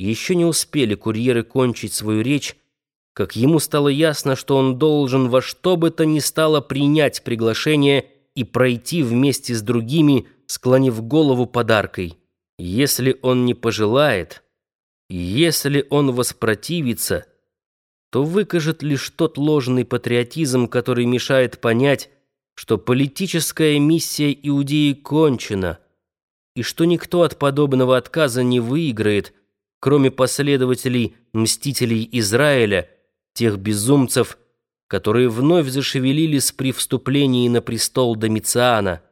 Еще не успели курьеры кончить свою речь, как ему стало ясно, что он должен во что бы то ни стало принять приглашение и пройти вместе с другими, склонив голову подаркой. Если он не пожелает, если он воспротивится, то выкажет лишь тот ложный патриотизм, который мешает понять, что политическая миссия Иудеи кончена, и что никто от подобного отказа не выиграет, кроме последователей мстителей Израиля, тех безумцев, которые вновь зашевелились при вступлении на престол Домициана.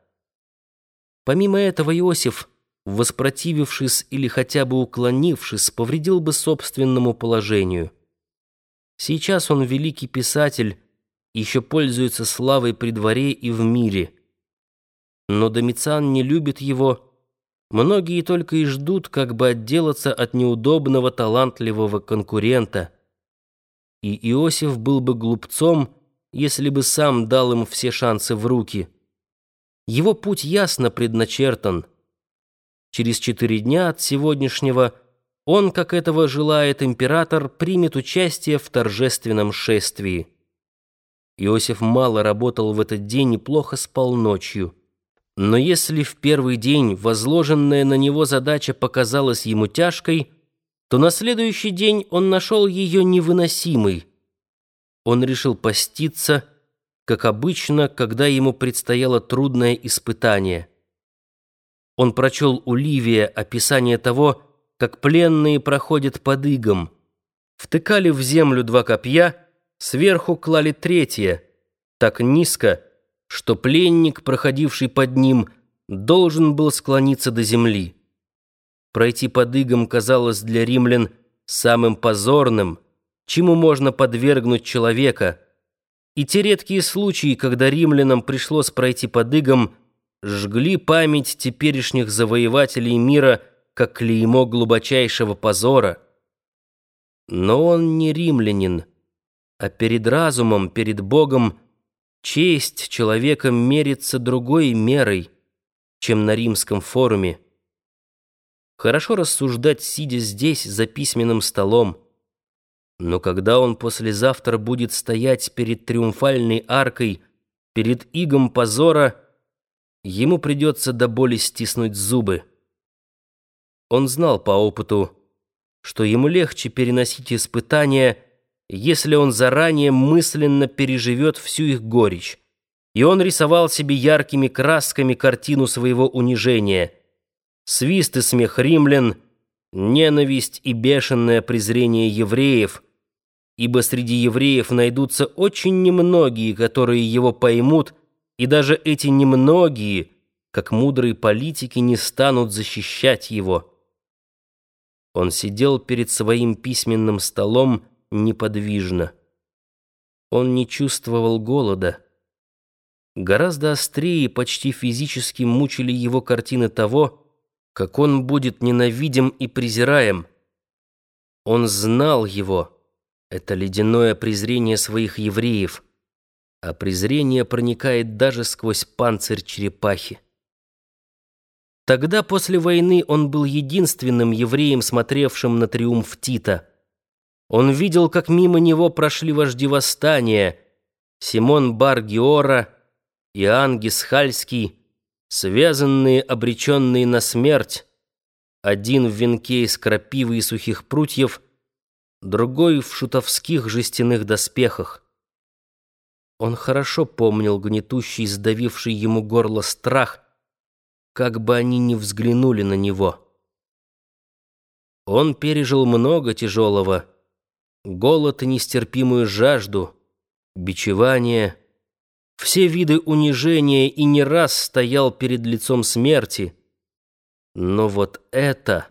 Помимо этого Иосиф, воспротивившись или хотя бы уклонившись, повредил бы собственному положению. Сейчас он великий писатель, еще пользуется славой при дворе и в мире. Но Домициан не любит его, Многие только и ждут, как бы отделаться от неудобного талантливого конкурента. И Иосиф был бы глупцом, если бы сам дал им все шансы в руки. Его путь ясно предначертан. Через четыре дня от сегодняшнего он, как этого желает император, примет участие в торжественном шествии. Иосиф мало работал в этот день и плохо спал ночью. Но если в первый день возложенная на него задача показалась ему тяжкой, то на следующий день он нашел ее невыносимой. Он решил поститься, как обычно, когда ему предстояло трудное испытание. Он прочел у Ливия описание того, как пленные проходят под игом. Втыкали в землю два копья, сверху клали третье, так низко, что пленник, проходивший под ним, должен был склониться до земли. Пройти под игом казалось для римлян самым позорным, чему можно подвергнуть человека. И те редкие случаи, когда римлянам пришлось пройти под игом, жгли память теперешних завоевателей мира как клеймо глубочайшего позора. Но он не римлянин, а перед разумом, перед Богом – Честь человека мерится другой мерой, чем на римском форуме. Хорошо рассуждать, сидя здесь, за письменным столом. Но когда он послезавтра будет стоять перед триумфальной аркой, перед игом позора, ему придется до боли стиснуть зубы. Он знал по опыту, что ему легче переносить испытания, если он заранее мысленно переживет всю их горечь. И он рисовал себе яркими красками картину своего унижения. Свист и смех римлян, ненависть и бешеное презрение евреев, ибо среди евреев найдутся очень немногие, которые его поймут, и даже эти немногие, как мудрые политики, не станут защищать его. Он сидел перед своим письменным столом, неподвижно. Он не чувствовал голода. Гораздо острее, почти физически мучили его картины того, как он будет ненавидим и презираем. Он знал его, это ледяное презрение своих евреев, а презрение проникает даже сквозь панцирь черепахи. Тогда, после войны, он был единственным евреем, смотревшим на триумф Тита — он видел, как мимо него прошли вожди восстания Симон Бар-Геора и Ангис Хальский, связанные, обреченные на смерть, один в венке из крапивы и сухих прутьев, другой в шутовских жестяных доспехах. Он хорошо помнил гнетущий, сдавивший ему горло страх, как бы они ни взглянули на него. Он пережил много тяжелого, голод и нестерпимую жажду, бичевание, все виды унижения и не раз стоял перед лицом смерти. Но вот это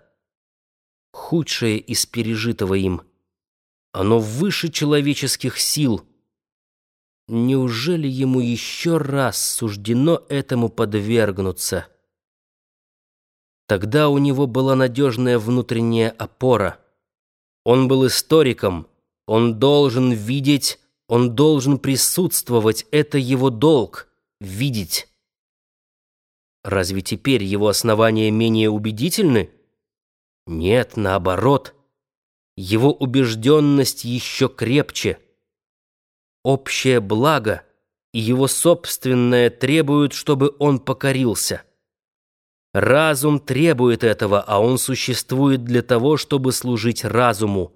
худшее из пережитого им. Оно выше человеческих сил. Неужели ему еще раз суждено этому подвергнуться? Тогда у него была надежная внутренняя опора — он был историком, он должен видеть, он должен присутствовать, это его долг — видеть. Разве теперь его основания менее убедительны? Нет, наоборот — его убежденность еще крепче. Общее благо и его собственное требуют, чтобы он покорился. Разум требует этого, а он существует для того, чтобы служить разуму.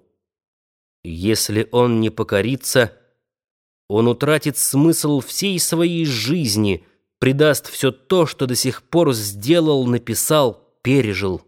Если он не покорится, он утратит смысл всей своей жизни, предаст все то, что до сих пор сделал, написал, пережил.